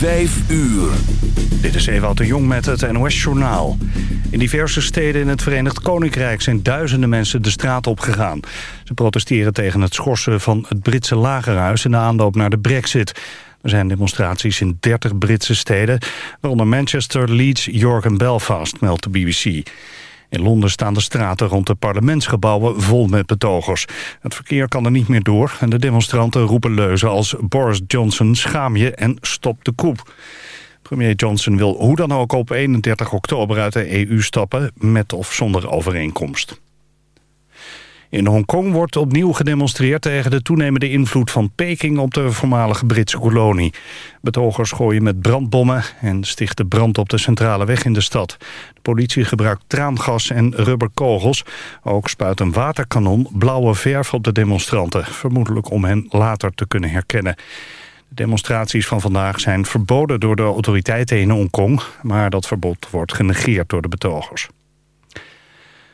Vijf uur. Dit is Ewout de Jong met het NOS-journaal. In diverse steden in het Verenigd Koninkrijk zijn duizenden mensen de straat op gegaan. Ze protesteren tegen het schorsen van het Britse lagerhuis in de aanloop naar de brexit. Er zijn demonstraties in 30 Britse steden, waaronder Manchester, Leeds, York en Belfast, meldt de BBC. In Londen staan de straten rond de parlementsgebouwen vol met betogers. Het verkeer kan er niet meer door en de demonstranten roepen leuzen als Boris Johnson schaam je en stop de koep. Premier Johnson wil hoe dan ook op 31 oktober uit de EU stappen met of zonder overeenkomst. In Hongkong wordt opnieuw gedemonstreerd tegen de toenemende invloed van Peking op de voormalige Britse kolonie. Betogers gooien met brandbommen en stichten brand op de centrale weg in de stad. De politie gebruikt traangas en rubberkogels. Ook spuit een waterkanon blauwe verf op de demonstranten, vermoedelijk om hen later te kunnen herkennen. De demonstraties van vandaag zijn verboden door de autoriteiten in Hongkong, maar dat verbod wordt genegeerd door de betogers.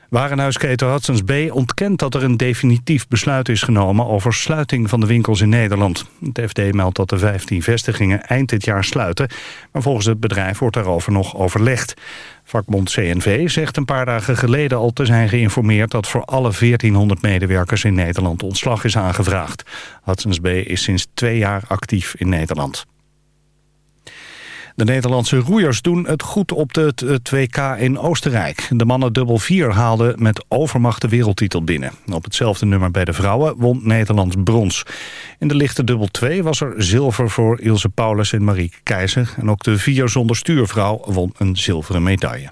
Warenhuisketen Hudson's Bay ontkent dat er een definitief besluit is genomen over sluiting van de winkels in Nederland. Het FD meldt dat de 15 vestigingen eind dit jaar sluiten, maar volgens het bedrijf wordt daarover nog overlegd. Vakbond CNV zegt een paar dagen geleden al te zijn geïnformeerd dat voor alle 1400 medewerkers in Nederland ontslag is aangevraagd. Hudson's Bay is sinds twee jaar actief in Nederland. De Nederlandse roeiers doen het goed op het WK in Oostenrijk. De mannen dubbel 4 haalden met overmacht de wereldtitel binnen. Op hetzelfde nummer bij de vrouwen won Nederland brons. In de lichte dubbel 2 was er zilver voor Ilse Paulus en Marieke Keizer. En ook de vier zonder stuurvrouw won een zilveren medaille.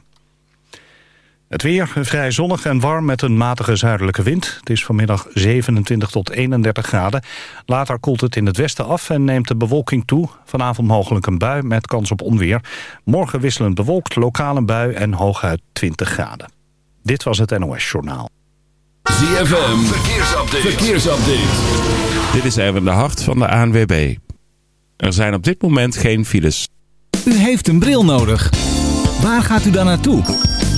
Het weer vrij zonnig en warm met een matige zuidelijke wind. Het is vanmiddag 27 tot 31 graden. Later koelt het in het westen af en neemt de bewolking toe. Vanavond mogelijk een bui met kans op onweer. Morgen wisselend bewolkt, lokale bui en hooguit 20 graden. Dit was het NOS Journaal. ZFM, verkeersupdate. verkeersupdate. Dit is even de hart van de ANWB. Er zijn op dit moment geen files. U heeft een bril nodig. Waar gaat u dan naartoe?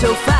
Was lang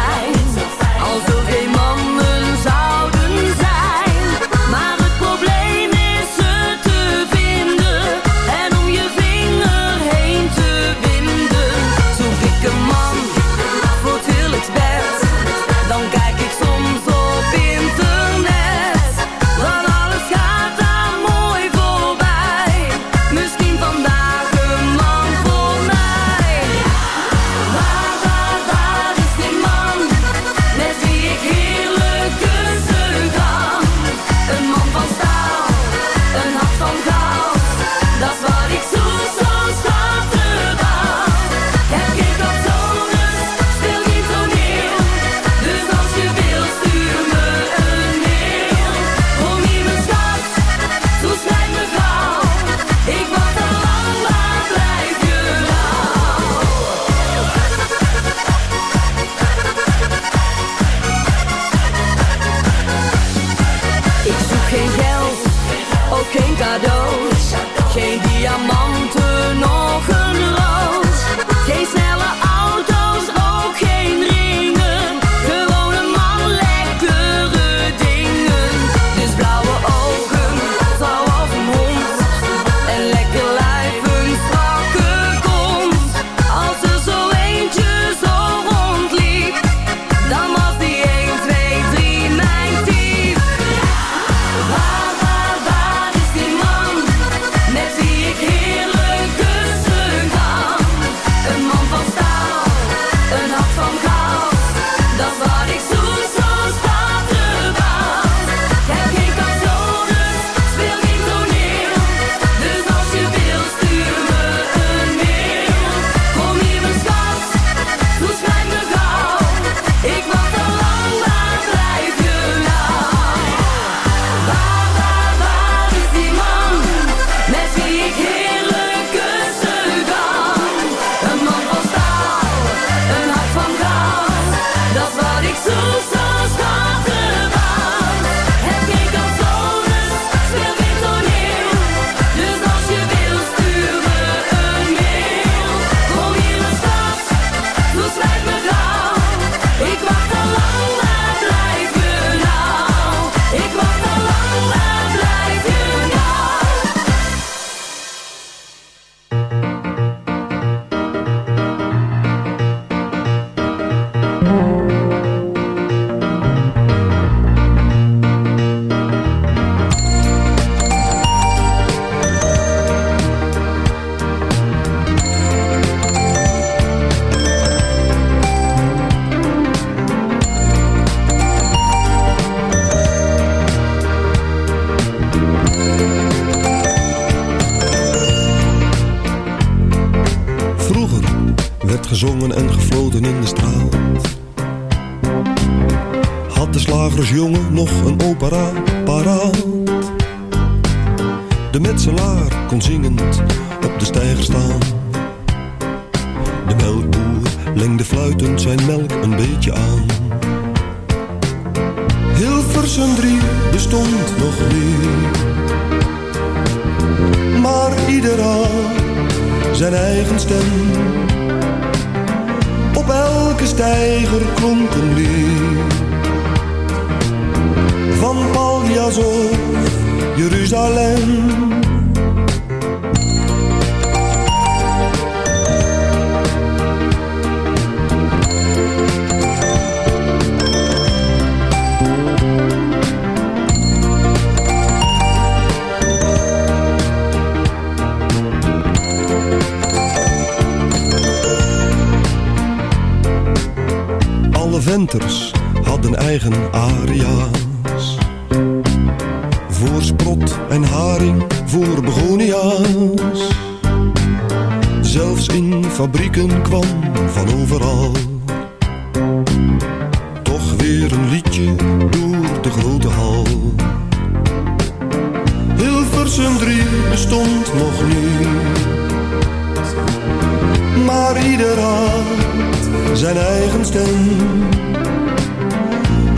zijn eigen stem.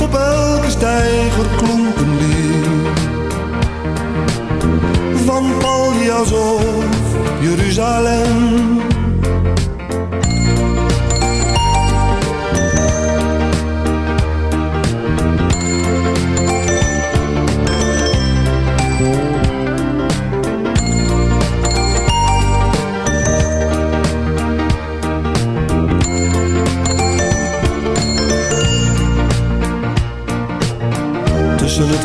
Op elke stijger klonk een. Van Paljas of Jeruzalem.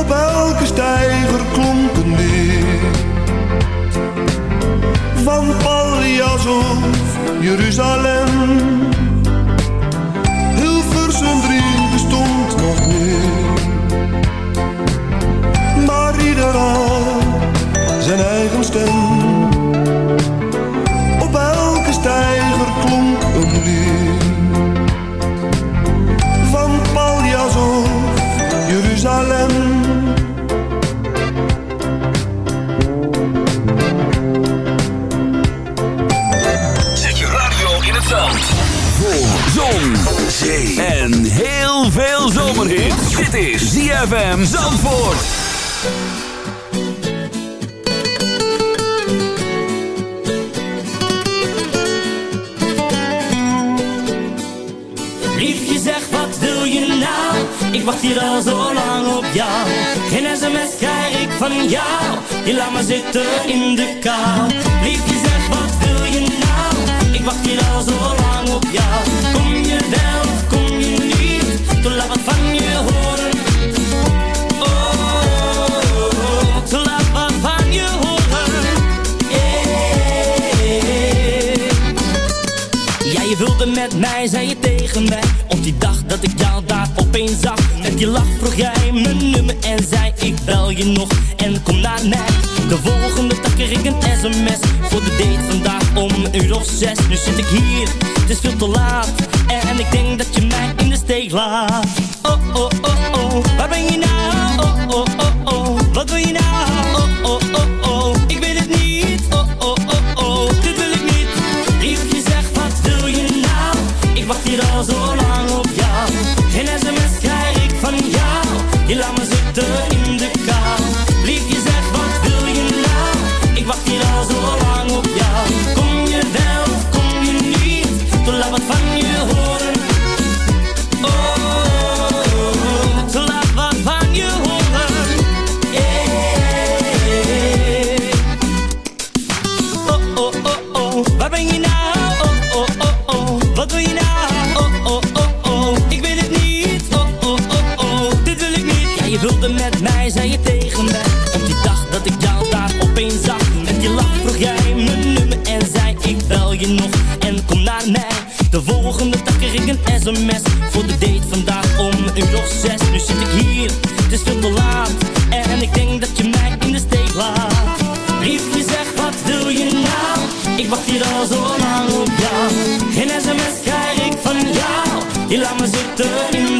op elke stijger klonk een. Van Pallias of Jeruzalem, Hilversum drie bestond nog meer. Maar ieder had zijn eigen stem. En heel veel zomerhit. Dit is ZFM Zandvoort. Liefje, zeg wat wil je nou? Ik wacht hier al zo lang op jou. Geen sms krijg ik van jou. Je laat me zitten in de kou. Liefje, wacht hier al zo lang op jou. Kom je wel of kom je niet? Toen laat wat van je horen. Oh, laat van je horen. Yeah. Ja, je wilde met mij, zei je tegen mij Op die dag dat ik jou daar opeens zag Met die lach en zei Ik bel je nog en kom naar mij. De volgende dag kreeg ik een sms Voor de date vandaag om een uur of zes. Nu zit ik hier, het is veel te laat. En ik denk dat je mij in de steek laat nog en kom naar mij. De volgende dag kreeg ik een sms voor de date vandaag om een uur of zes. Nu zit ik hier, het is veel te laat en ik denk dat je mij in de steek laat. Liefje zeg wat wil je nou? Ik wacht hier al zo lang op jou Geen sms krijg ik van jou Je laat me zitten in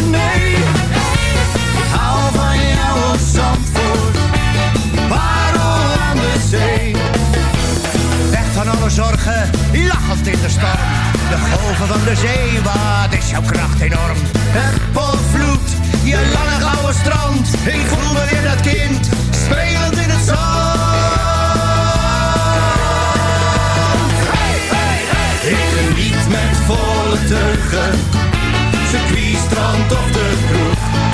nee. Ik hou van jouw als Zandvoort, parel aan de zee. Weg van alle zorgen, lachend in de storm. De golven van de zee, wat is jouw kracht enorm. Het polvloed, je lange gouden strand. Ik voel me weer dat kind, spelend in het zand. Hey, hey, hey. Ik geniet met volle teugen de strand of de kroeg.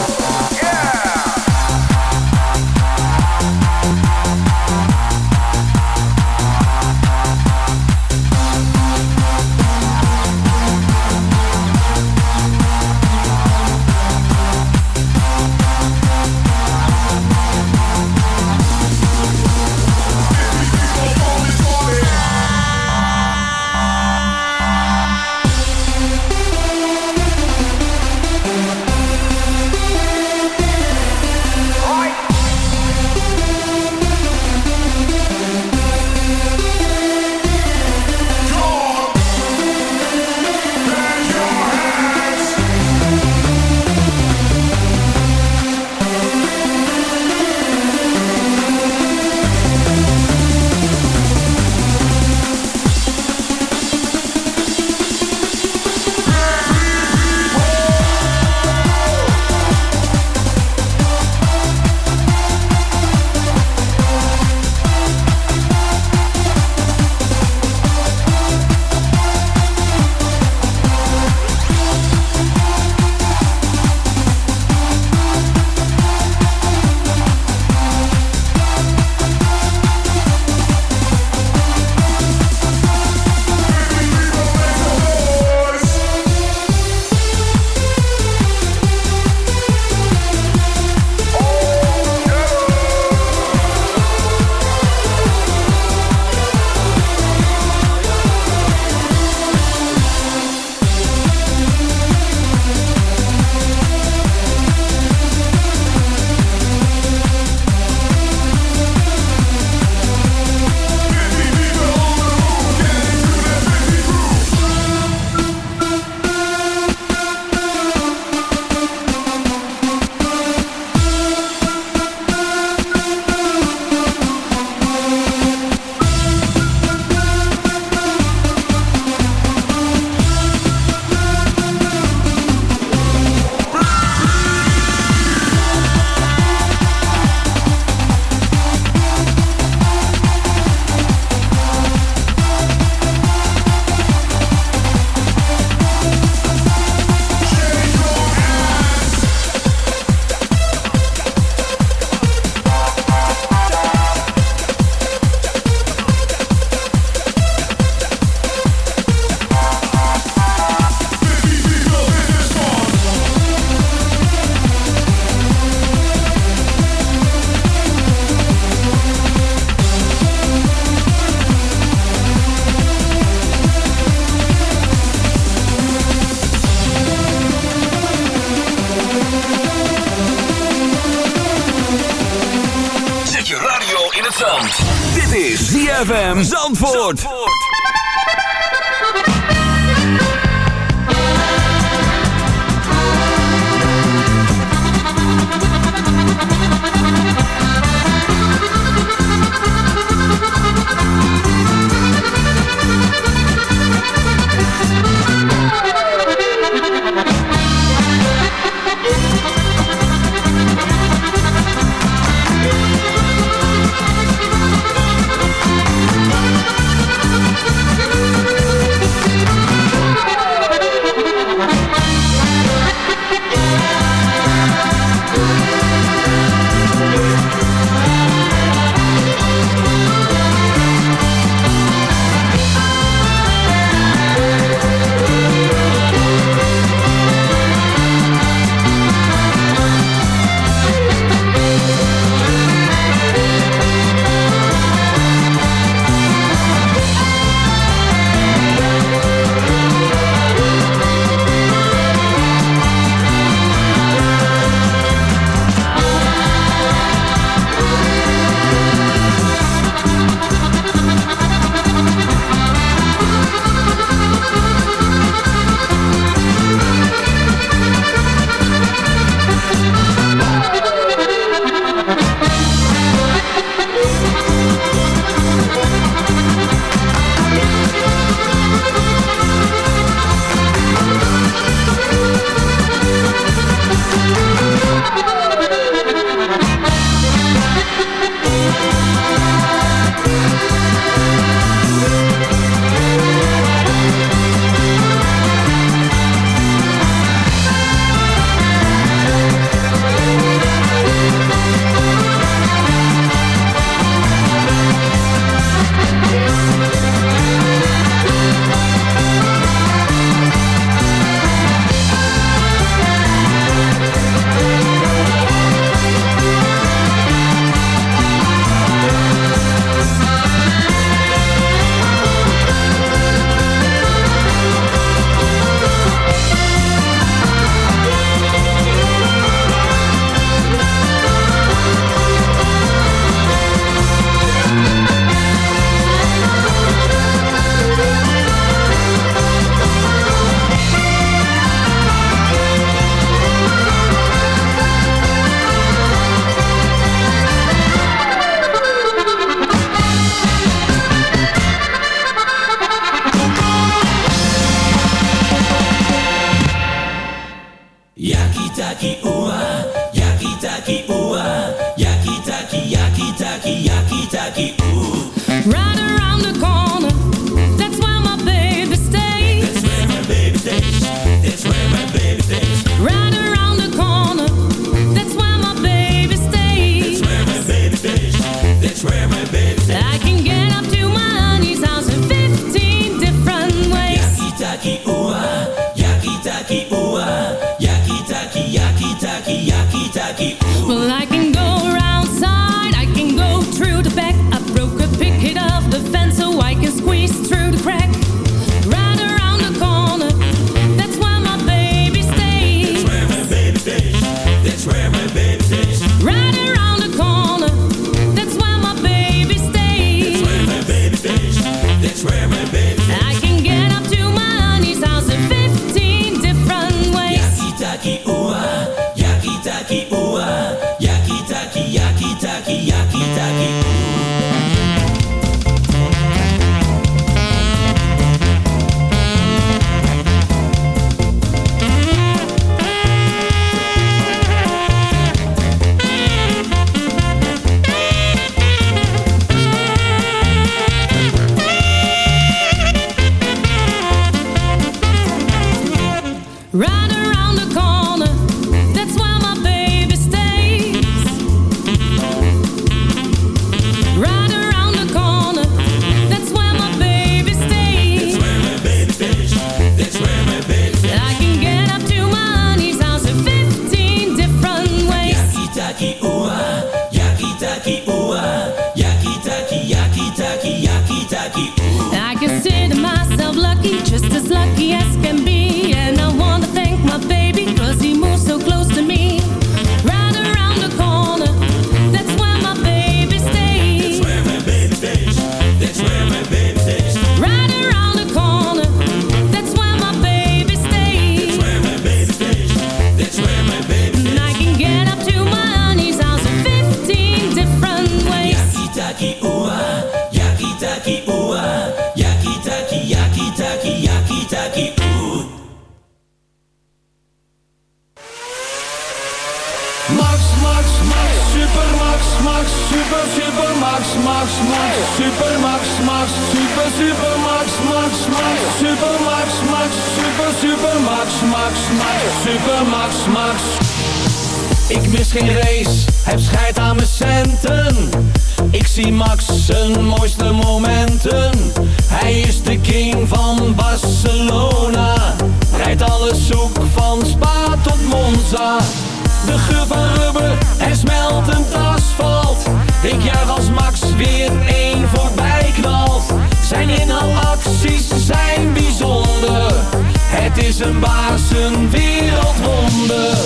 zijn baas een wereldwonder.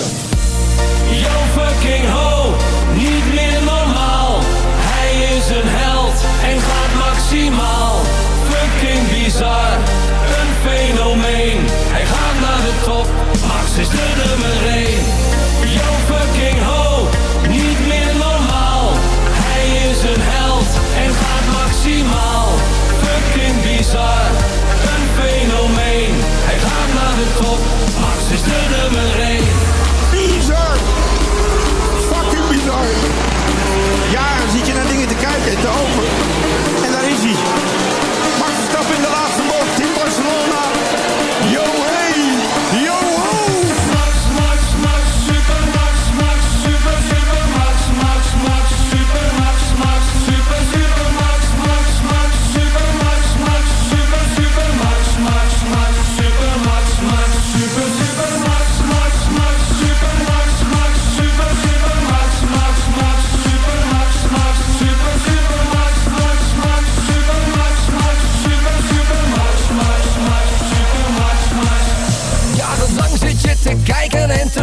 Yo fucking ho, niet meer normaal. Hij is een held en gaat maximaal.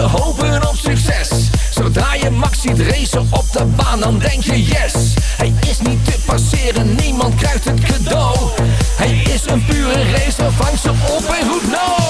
hopen op succes. Zodra je Max ziet racen op de baan dan denk je yes. Hij is niet te passeren, niemand krijgt het cadeau. Hij is een pure racer, vang ze op en goed no.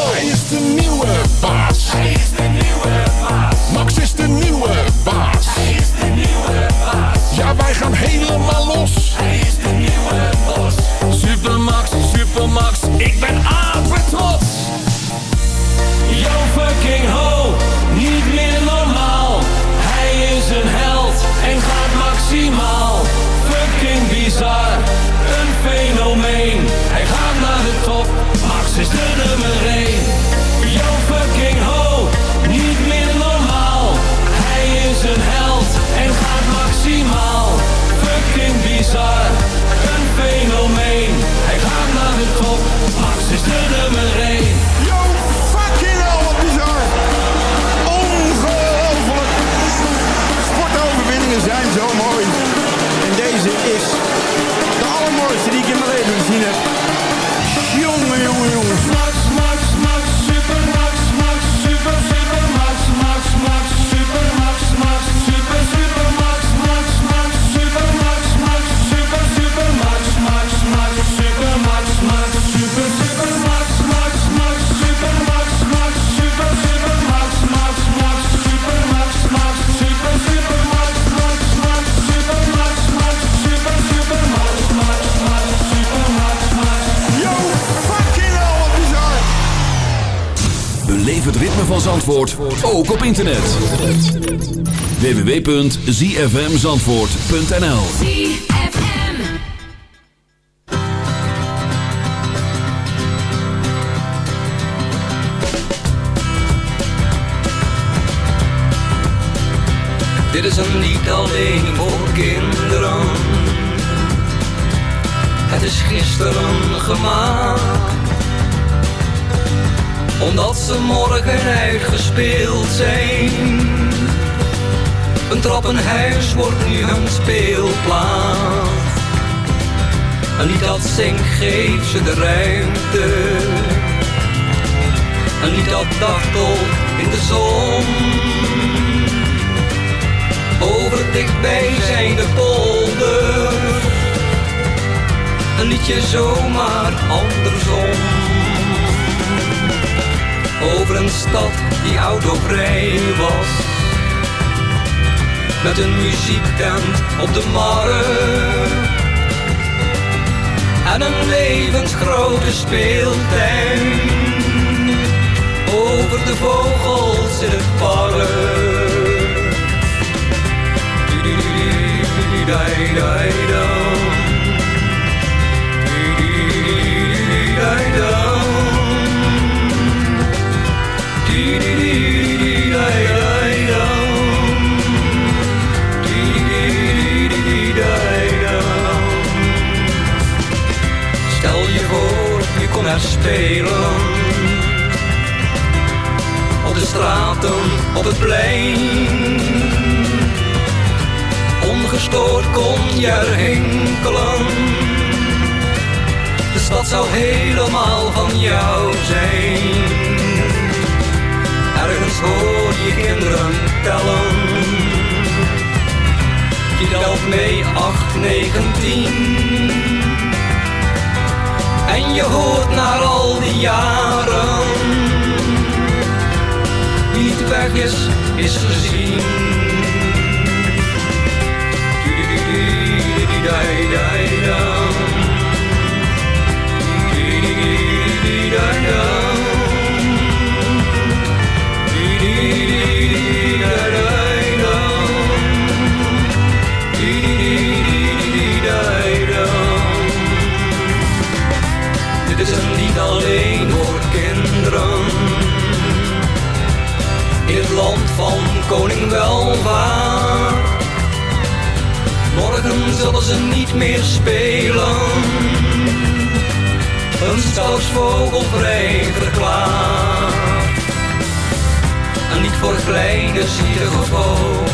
Zandvoort ook op internet. www.zfmzandvoort.nl Dit is een lied alleen voor kinderen. Het is gisteren gemaakt omdat ze morgen uitgespeeld zijn Een trappenhuis wordt nu hun speelplaats En niet dat zink geeft ze de ruimte En niet dat dartel in de zon over dichtbij zijn de polder. Een liedje zomaar andersom over een stad die autovrij was. Met een muziektent op de markt en een levensgrote speeltuin. Over de vogels in het park. Spelen. Op de straten, op het plein. Ongestoord kon je er hinkelen. De stad zou helemaal van jou zijn. Ergens hoor je kinderen tellen. Je telt mee 8, 9, 10. En je hoort na al die jaren. Wie niet weg is, is gezien. Dit Een stadsvogel vrij verklaard. En niet voor kleine zielige vogels.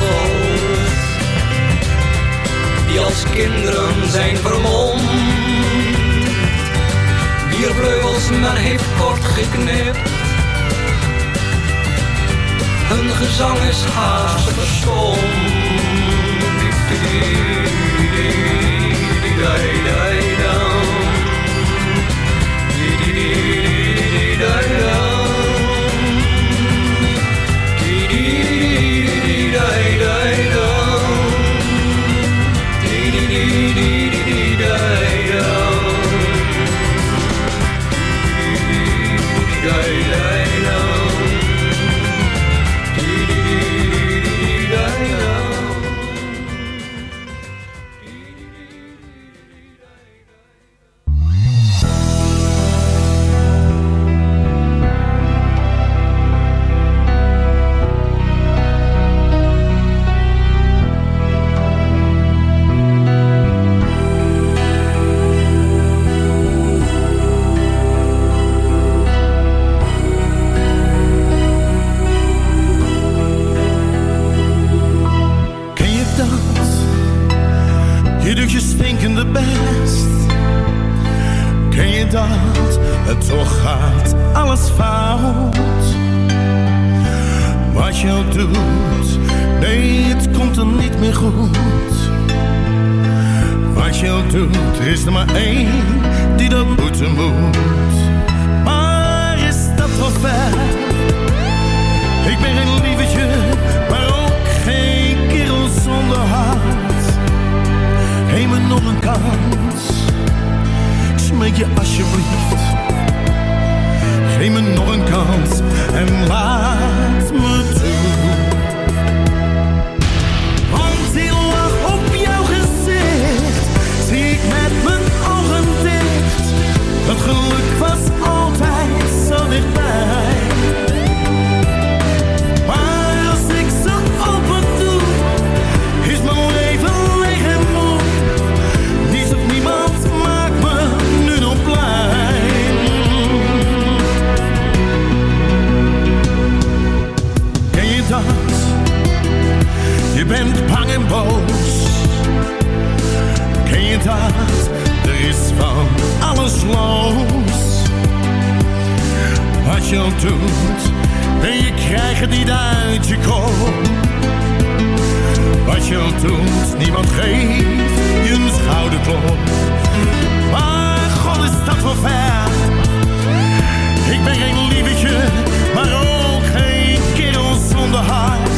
Die als kinderen zijn vermomd. Wier vleugels men heeft kort geknipt. Hun gezang is haast verstomd. Het toch gaat alles fout. Wat je doet, nee, het komt er niet meer goed. Wat je doet, is er maar één die dat moeten moet. Maar is dat wel ver? Ik ben geen lievertje, maar ook geen kerel zonder hart. Geef me nog een kans, smeek je alsjeblieft. Geef me nog een kans en laat me boos. Ken je dat? Er is van alles los. Wat je ook doet, en je krijgt het niet uit je kop. Wat je ook doet, niemand geeft je een schouderklop. Maar god is dat wel ver. Ik ben geen lievertje, maar ook geen kerel zonder hart.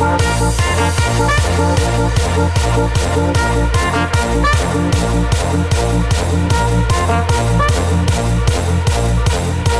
Thank you.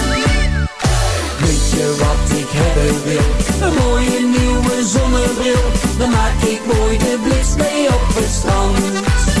Wat ik hebben wil? Een mooie nieuwe zonnebril. Dan maak ik mooi de blitz mee op het strand.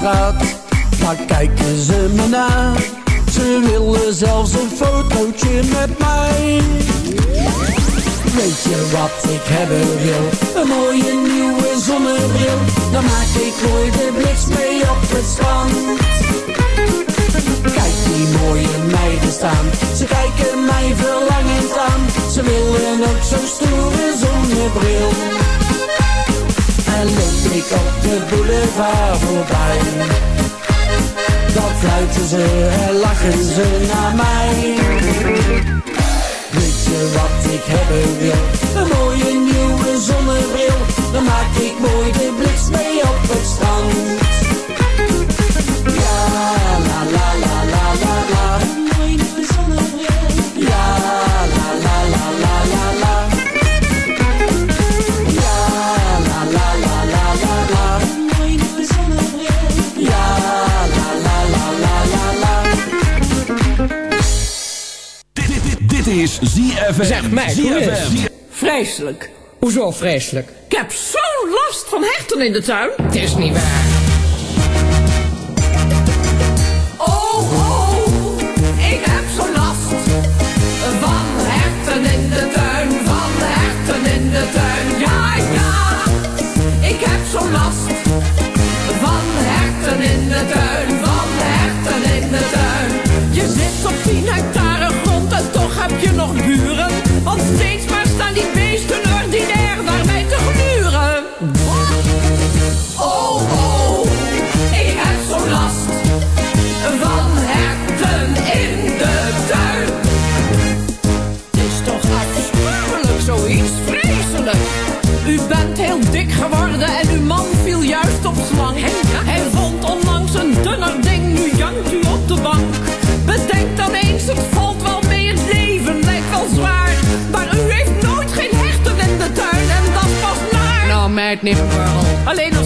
Straat, dan kijken ze me na. Ze willen zelfs een fotootje met mij. Weet je wat ik hebben wil? Een mooie nieuwe zonnebril. Dan maak ik mooi de bliks mee op het strand. Kijk die mooie meiden staan. Ze kijken mij verlangend aan. Ze willen ook zo'n stoere zonnebril. En loop ik op de boulevard voorbij. Dan fluiten ze en lachen ze naar mij. Weet je wat ik hebben wil? Een mooie nieuwe zonnebril. Dan maak ik mooi de bliks mee op het strand. ZFM. Zeg mij, hoe is ZFM. Vreselijk. Hoezo vreselijk? Ik heb zo'n last van hechten in de tuin. Het is niet waar. Oh, od ty Meid, niet Alleen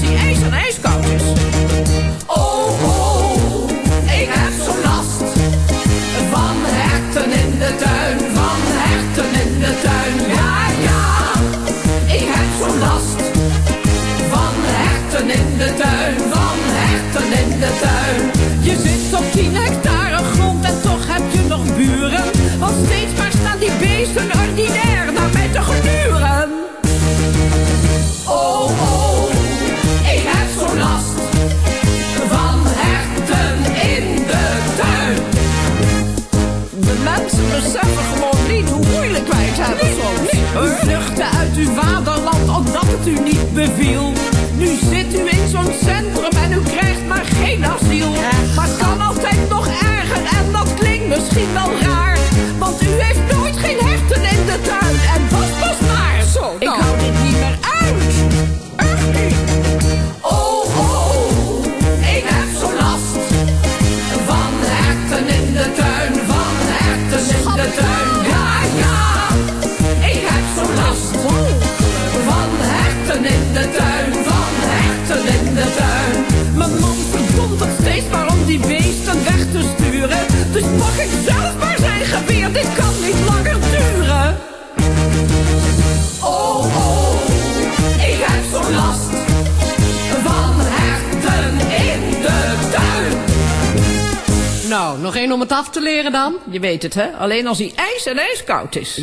steamboat pak ik zelf maar zijn geweer. Dit kan niet langer duren. Oh, oh, ik heb zo'n last van herten in de tuin. Nou, nog één om het af te leren dan. Je weet het, hè? Alleen als hij ijs en ijskoud is.